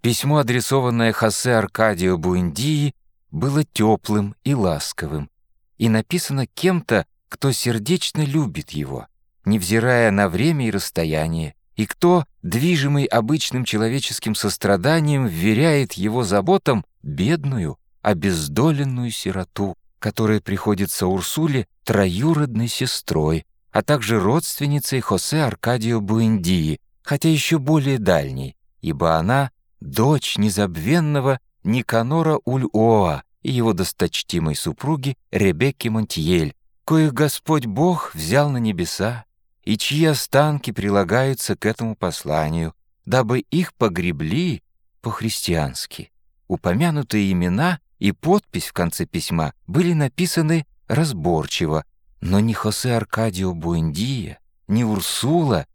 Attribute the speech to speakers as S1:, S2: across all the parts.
S1: Письмо, адресованное Хосе Аркадио Буэндии, было теплым и ласковым и написано кем-то, кто сердечно любит его, невзирая на время и расстояние, и кто, движимый обычным человеческим состраданием, вверяет его заботам бедную, обездоленную сироту, которая приходится Урсуле троюродной сестрой, а также родственницей Хосе Аркадио Буэндии, хотя еще более дальней, ибо она — дочь незабвенного Никанора Ульоа и его досточтимой супруги Ребекки Монтьель, коих Господь Бог взял на небеса, и чьи останки прилагаются к этому посланию, дабы их погребли по-христиански. Упомянутые имена и подпись в конце письма были написаны разборчиво, но ни Хосе Аркадио Буэндия, ни Урсула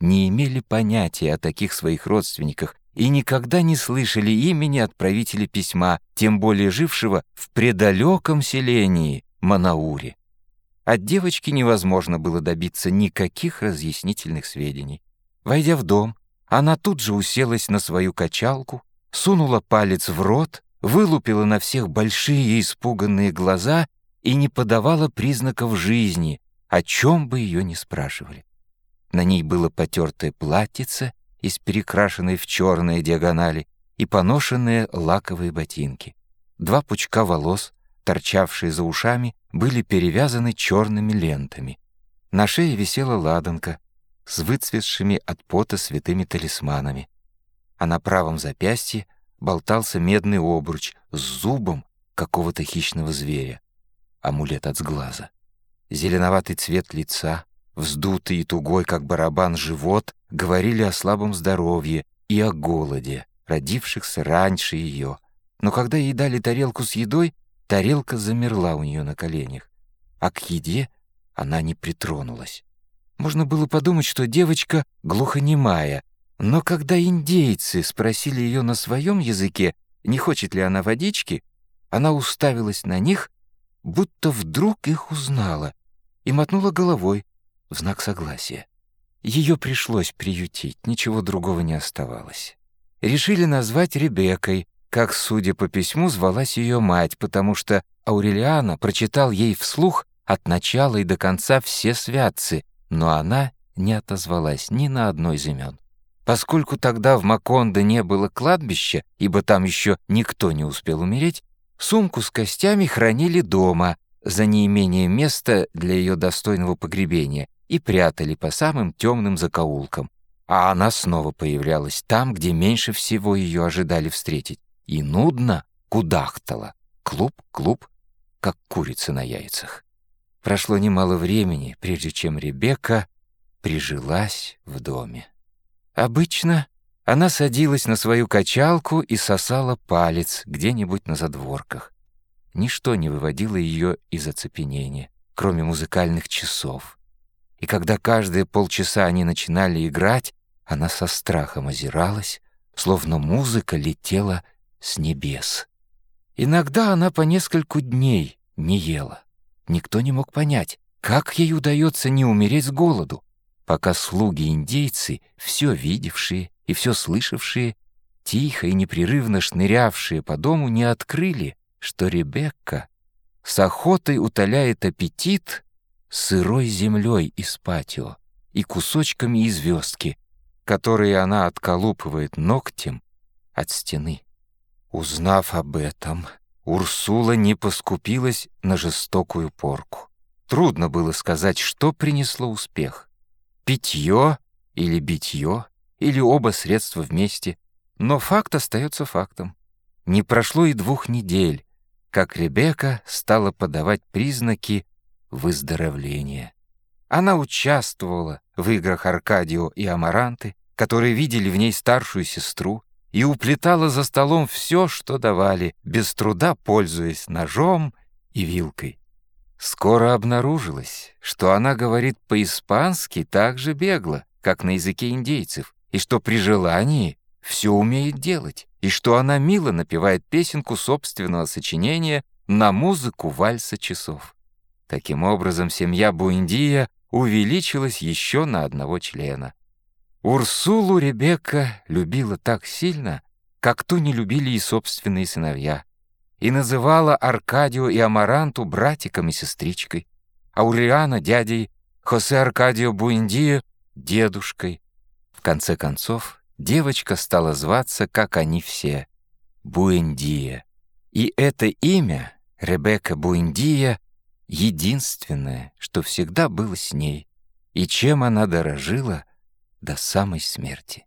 S1: не имели понятия о таких своих родственниках и никогда не слышали имени отправителя письма, тем более жившего в предалеком селении Манауре. От девочки невозможно было добиться никаких разъяснительных сведений. Войдя в дом, она тут же уселась на свою качалку, сунула палец в рот, вылупила на всех большие испуганные глаза и не подавала признаков жизни, о чем бы ее ни спрашивали. На ней было потертое платьице из перекрашенной в черные диагонали и поношенные лаковые ботинки. Два пучка волос, торчавшие за ушами, были перевязаны черными лентами. На шее висела ладанка с выцветшими от пота святыми талисманами, а на правом запястье болтался медный обруч с зубом какого-то хищного зверя, амулет от сглаза. Зеленоватый цвет лица, вздутый и тугой, как барабан, живот говорили о слабом здоровье и о голоде, родившихся раньше ее. Но когда ей дали тарелку с едой, тарелка замерла у нее на коленях, а к еде она не притронулась. Можно было подумать, что девочка глухонемая, но когда индейцы спросили ее на своем языке, не хочет ли она водички, она уставилась на них, будто вдруг их узнала, и мотнула головой в знак согласия. Ее пришлось приютить, ничего другого не оставалось. Решили назвать Ребеккой, как, судя по письму, звалась ее мать, потому что Аурелиана прочитал ей вслух от начала и до конца все святцы, но она не отозвалась ни на одно из имен. Поскольку тогда в Макондо не было кладбища, ибо там еще никто не успел умереть, сумку с костями хранили дома за неимением места для ее достойного погребения и прятали по самым темным закоулкам. А она снова появлялась там, где меньше всего ее ожидали встретить, и нудно кудахтала. Клуб, клуб, как курица на яйцах. Прошло немало времени, прежде чем Ребекка прижилась в доме. Обычно она садилась на свою качалку и сосала палец где-нибудь на задворках. Ничто не выводило ее из оцепенения, кроме музыкальных часов. И когда каждые полчаса они начинали играть, она со страхом озиралась, словно музыка летела с небес. Иногда она по нескольку дней не ела. Никто не мог понять, как ей удается не умереть с голоду пока слуги-индейцы, все видевшие и все слышавшие, тихо и непрерывно шнырявшие по дому, не открыли, что Ребекка с охотой утоляет аппетит сырой землей из патио и кусочками из звездки, которые она отколупывает ногтем от стены. Узнав об этом, Урсула не поскупилась на жестокую порку. Трудно было сказать, что принесло успех — питье или битье, или оба средства вместе, но факт остается фактом. Не прошло и двух недель, как Ребекка стала подавать признаки выздоровления. Она участвовала в играх Аркадио и Амаранты, которые видели в ней старшую сестру, и уплетала за столом все, что давали, без труда пользуясь ножом и вилкой. Скоро обнаружилось, что она говорит по-испански так же бегло, как на языке индейцев, и что при желании все умеет делать, и что она мило напевает песенку собственного сочинения на музыку вальса часов. Таким образом, семья Буэндия увеличилась еще на одного члена. Урсулу Ребекка любила так сильно, как ту не любили и собственные сыновья, и называла Аркадио и Амаранту братиком и сестричкой, Аурелиана — дядей, Хосе Аркадио Буэндио — дедушкой. В конце концов, девочка стала зваться, как они все, Буэндия. И это имя, Ребекка Буэндия, единственное, что всегда было с ней, и чем она дорожила до самой смерти.